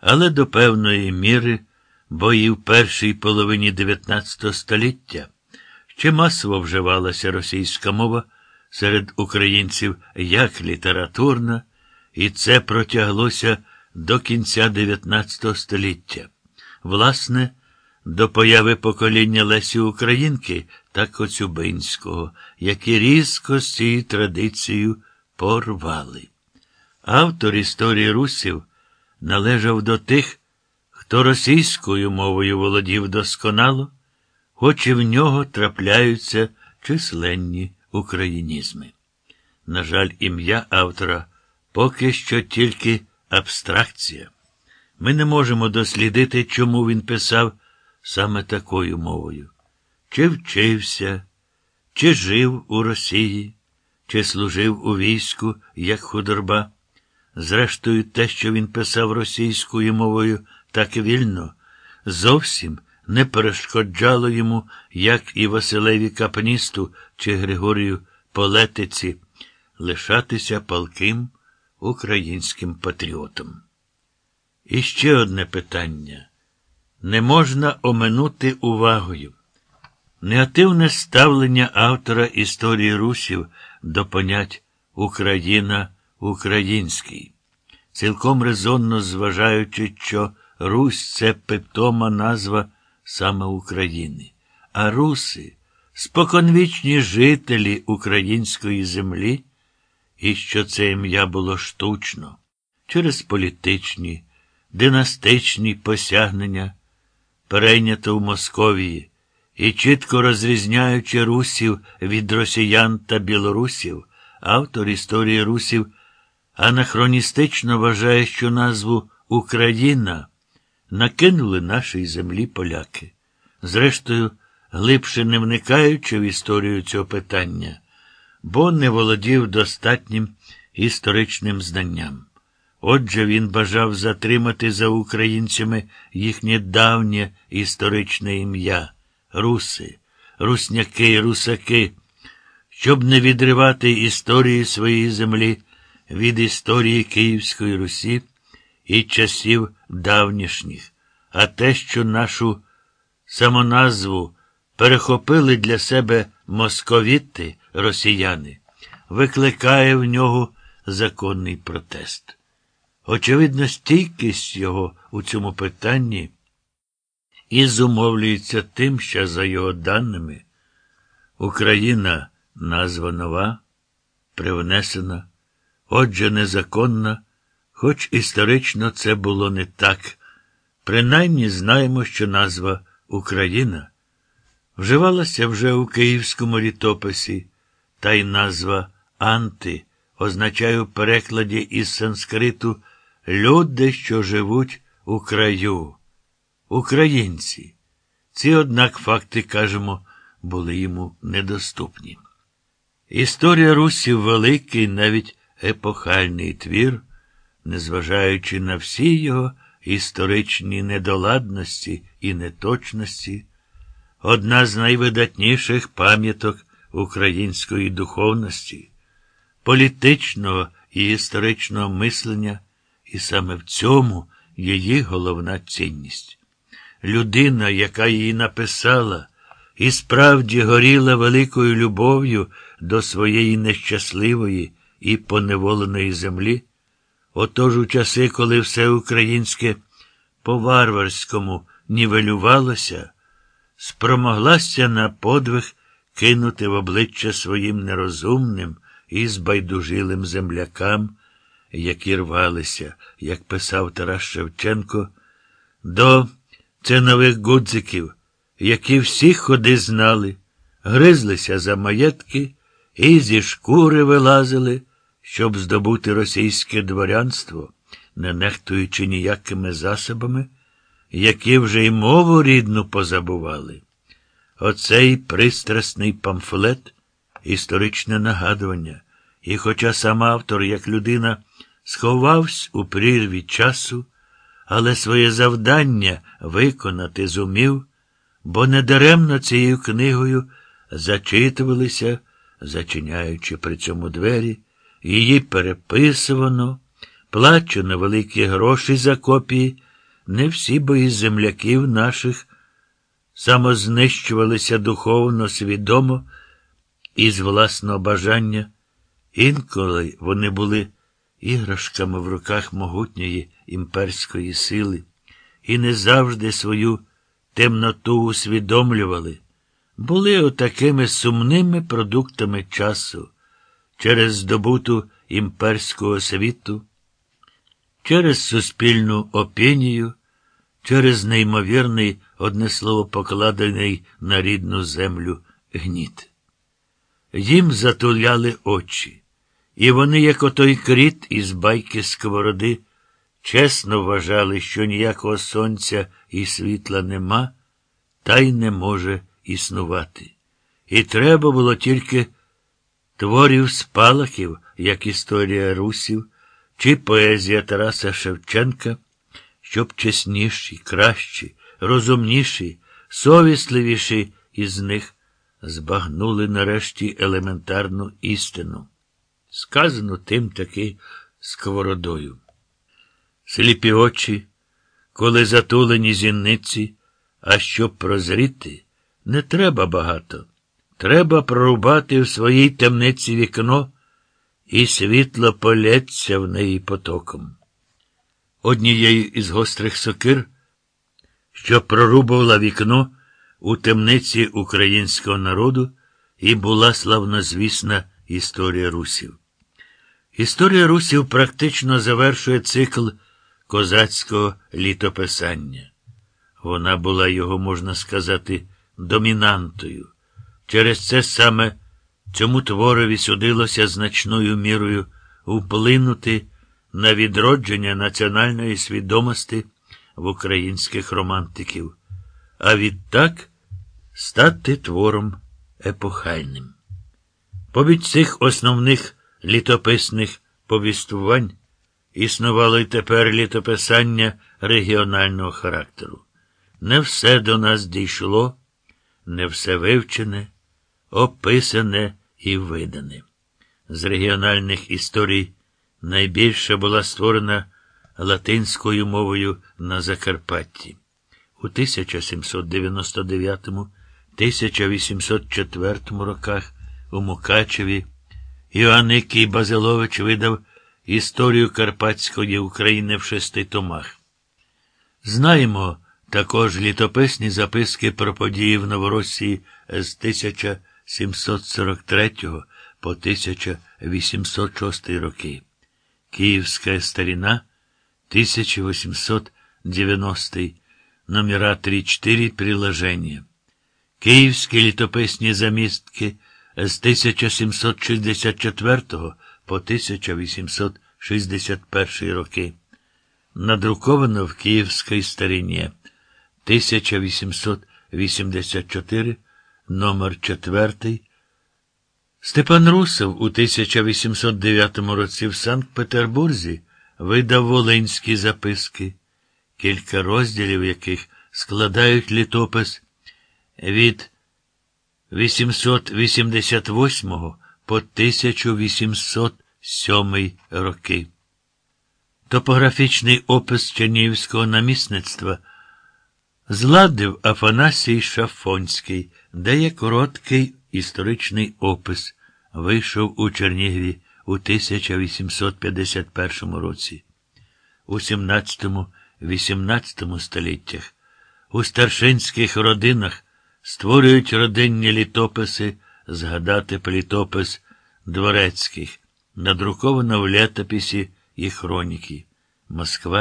але до певної міри бої в першій половині XIX століття ще масово вживалася російська мова серед українців як літературна, і це протяглося до кінця XIX століття. Власне, до появи покоління Лесі Українки та Коцюбинського, які різко з цією традицією порвали. Автор історії русів належав до тих, хто російською мовою володів досконало, хоч і в нього трапляються численні українізми. На жаль, ім'я автора поки що тільки абстракція. Ми не можемо дослідити, чому він писав саме такою мовою. Чи вчився, чи жив у Росії, чи служив у війську як худорба. Зрештою, те, що він писав російською мовою так вільно, зовсім не перешкоджало йому, як і Василеві Капністу чи Григорію Полетиці, лишатися палким українським патріотом. І ще одне питання не можна оминути увагою. Негативне ставлення автора історії русів до понять Україна український, цілком резонно зважаючи, що Русь це питома назва саме України, а руси споконвічні жителі української землі, і що це ім'я було штучно, через політичні, династичні посягнення, перейнято в Московії, і чітко розрізняючи русів від росіян та білорусів, автор історії русів анахроністично вважає, що назву Україна накинули нашій землі поляки. Зрештою, глибше не вникаючи в історію цього питання, бо не володів достатнім історичним знанням. Отже, він бажав затримати за українцями їхнє давнє історичне ім'я руси, русняки, русаки, щоб не відривати історії своєї землі від історії Київської Русі і часів давнішніх, а те, що нашу самоназву перехопили для себе московіти, росіяни, викликає в нього законний протест. Очевидно, стійкість його у цьому питанні і зумовлюється тим, що, за його даними, Україна назва нова, привнесена, отже, незаконна, хоч історично це було не так. Принаймні знаємо, що назва Україна вживалася вже у київському літописі, та й назва Анти означає в перекладі із санскриту люди, що живуть у краю. Українці. Ці, однак, факти, кажемо, були йому недоступні. Історія Русів великий, навіть епохальний твір, незважаючи на всі його історичні недоладності і неточності, одна з найвидатніших пам'яток української духовності, політичного і історичного мислення, і саме в цьому її головна цінність. Людина, яка її написала, і справді горіла великою любов'ю до своєї нещасливої і поневоленої землі. Отож у часи, коли все українське по варварському нівелювалося, спромоглася на подвиг кинути в обличчя своїм нерозумним і збайдужилим землякам, які рвалися, як писав Тарас Шевченко, до цинових гудзиків, які всі ходи знали, гризлися за маєтки і зі шкури вилазили, щоб здобути російське дворянство, не нехтуючи ніякими засобами, які вже й мову рідну позабували. Оцей пристрасний памфлет історичне нагадування, і хоча сам автор, як людина, сховався у прірві часу, але своє завдання виконати зумів, бо недаремно цією книгою зачитувалися, зачиняючи при цьому двері, її переписувано, плачено великі гроші за копії. Не всі бої земляків наших самознищувалися духовно, свідомо і з власного бажання. Інколи вони були іграшками в руках могутньої імперської сили і не завжди свою темноту усвідомлювали, були отакими сумними продуктами часу через здобуту імперського світу, через суспільну опінію, через неймовірний, одне слово, покладений на рідну землю гніт. Їм затуляли очі, і вони, як отой кріт із байки сковороди, чесно вважали, що ніякого сонця і світла нема, та й не може існувати. І треба було тільки творів спалахів, як історія русів, чи поезія Тараса Шевченка, щоб чесніші, кращі, розумніші, совісливіші із них збагнули нарешті елементарну істину. Сказано тим таки сковородою. Сліпі очі, коли затулені зіниці, а щоб прозріти, не треба багато. Треба прорубати в своїй темниці вікно, і світло полється в неї потоком. Однією із гострих сокир, що прорубувала вікно у темниці українського народу, і була славнозвісна історія русів. Історія русів практично завершує цикл козацького літописання. Вона була його, можна сказати, домінантою. Через це саме цьому творові судилося значною мірою вплинути на відродження національної свідомості в українських романтиків, а відтак стати твором епохальним. Побіч цих основних літописних повістувань існувало й тепер літописання регіонального характеру. Не все до нас дійшло, не все вивчене, описане і видане. З регіональних історій найбільше була створена латинською мовою на Закарпатті. У 1799-1804 роках у Мукачеві Іоанн Ікій Базилович видав історію Карпатської України в шести томах. Знаємо також літописні записки про події в Новоросії з 1743 по 1806 роки. Київська старіна 1890 номера 3-4 приложення. Київські літописні замістки з 1764 по 1861 роки. Надруковано в Київській старині 1884, номер 4. Степан Русов у 1809 році в Санкт-Петербурзі видав волинські записки, кілька розділів яких складають літопис від 888 по 1807 роки. Топографічний опис Чернігівського намісництва зладив Афанасій Шафонський, де є короткий історичний опис, вийшов у Чернігві у 1851 році. У 17-18 століттях у старшинських родинах створюють родинні літописи, згадати плітопис дворецьких, надруковано в літописі і хроніки. Москва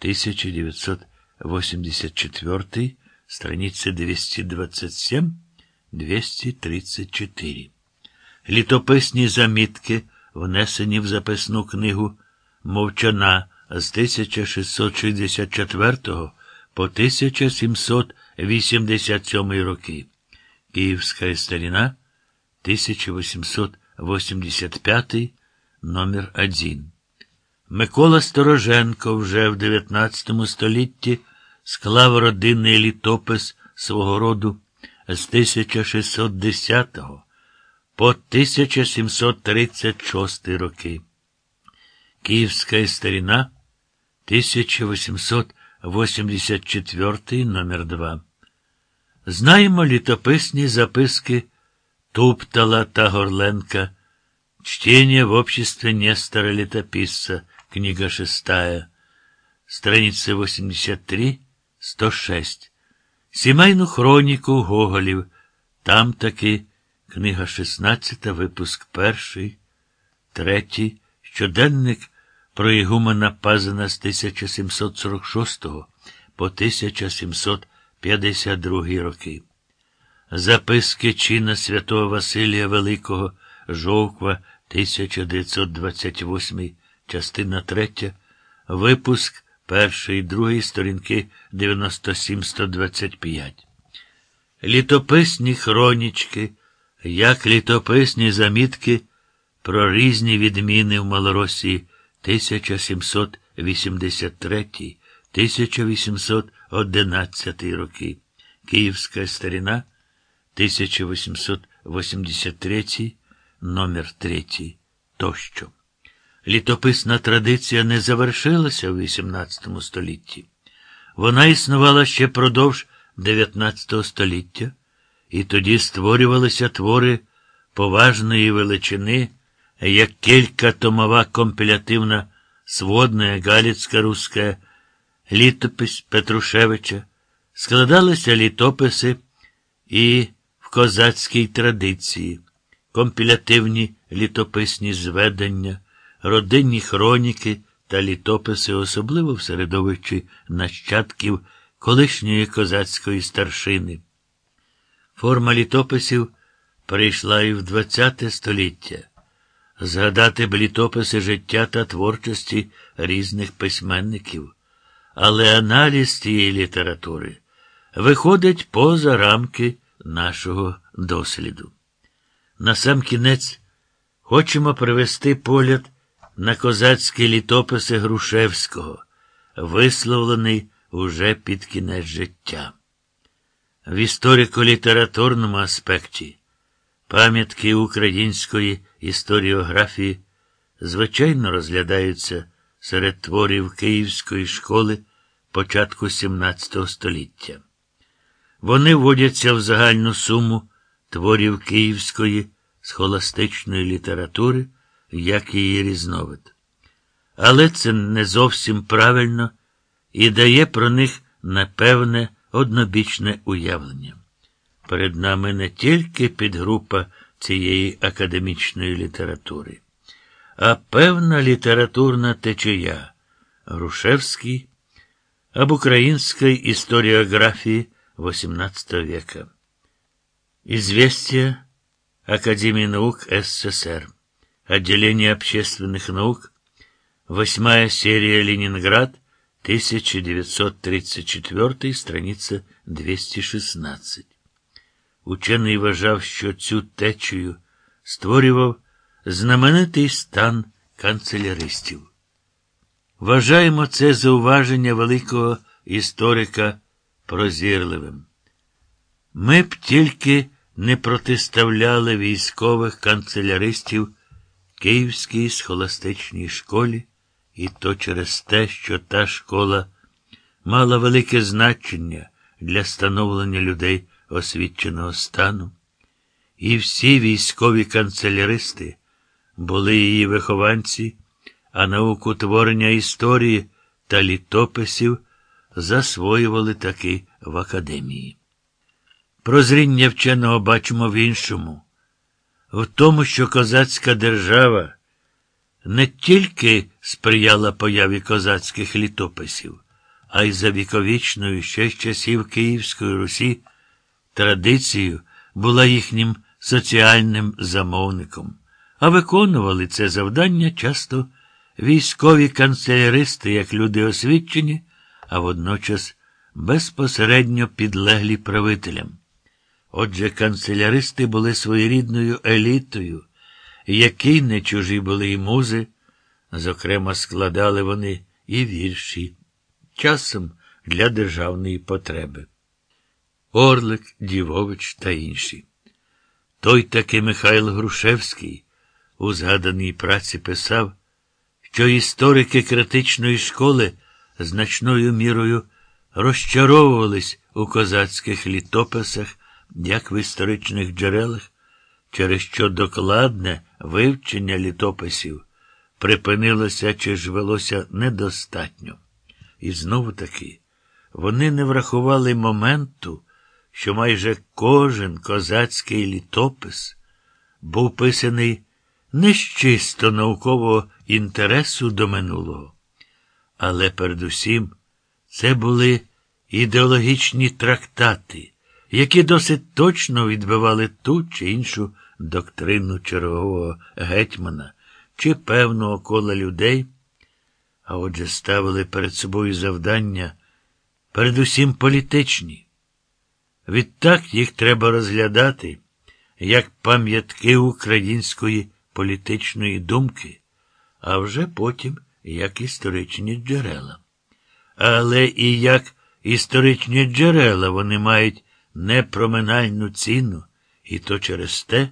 1984, страница 227 234. Літописні замітки, внесені в записну книгу Мовчана з 1664 по 1787 роки. Київська старіна 1885 номер 1 Микола Стороженко вже в 19 столітті склав родинний літопис свого роду з 1610 по 1736 роки. Київська старіна 1800 84 номер 2 Знаємо літописні записки Туптала та Горленка, Чтение в обществе Нестора Летописца, книга шестая, страницы 83-106. Сімейну хроніку Гоголів, там таки книга 16, випуск перший, третій, щоденник про Ігумена Пазана з 1746 по 1752 роки. Записки чина святого Василія Великого, Жовква, 1928, частина 3, випуск першої, другої сторінки 97-125. Літописні хронічки, як літописні замітки про різні відміни в Малоросії 1783, 1811 роки, Київська старіна, 1883, номер 3 тощо. Літописна традиція не завершилася у XVIII столітті. Вона існувала ще продовж XIX століття, і тоді створювалися твори поважної величини, як кількатомова компілятивна сводна галіцька руська літопись Петрушевича, складалися літописи і в козацькій традиції, компілятивні літописні зведення родинні хроніки та літописи, особливо в середовищі нащадків колишньої козацької старшини. Форма літописів перейшла і в ХХ століття. Згадати б літописи життя та творчості різних письменників, але аналіз тієї літератури виходить поза рамки нашого досліду. Насамкінець хочемо привести погляд на козацькі літописи Грушевського, висловлений уже під кінець життя. В історико-літературному аспекті пам'ятки української історіографії звичайно розглядаються серед творів Київської школи початку XVII століття. Вони вводяться в загальну суму творів київської схоластичної літератури як її різновид. Але це не зовсім правильно і дає про них непевне однобічне уявлення. Перед нами не тільки підгрупа цієї академічної літератури, а певна літературна течія Грушевський об українській історіографії XVIII века. Известия Академии наук СССР. Отделение общественных наук. Восьмая серия Ленинград. 1934, страниця 216. Учений вважав, що цю течію створював знаменитий стан канцеляристів. Вважаємо це зауваження великого історика прозірливим. Ми б тільки не протиставляли військових канцеляристів Київській схоластичній школі, і то через те, що та школа мала велике значення для становлення людей освіченого стану, і всі військові канцеляристи були її вихованці, а науку творення історії та літописів засвоювали таки в академії. Прозріння вченого бачимо в іншому в тому, що козацька держава не тільки сприяла появі козацьких літописів, а й за віковічною ще з часів Київської Русі традицією була їхнім соціальним замовником, а виконували це завдання часто військові канцеляристи, як люди освічені, а водночас безпосередньо підлеглі правителям. Отже, канцеляристи були своєрідною елітою, якій не чужі були і музи, зокрема, складали вони і вірші, часом для державної потреби. Орлик, Дівович та інші. Той таки Михайло Грушевський у згаданій праці писав, що історики критичної школи значною мірою розчаровувались у козацьких літописах, як в історичних джерелах, через що докладне вивчення літописів припинилося чи ж велося недостатньо. І знову таки, вони не врахували моменту, що майже кожен козацький літопис був писаний не з чисто наукового інтересу до минулого, але передусім це були ідеологічні трактати, які досить точно відбивали ту чи іншу доктрину чергового гетьмана чи певного кола людей, а отже ставили перед собою завдання, передусім політичні. Відтак їх треба розглядати як пам'ятки української політичної думки, а вже потім як історичні джерела. Але і як історичні джерела вони мають непроминальну ціну, і то через те,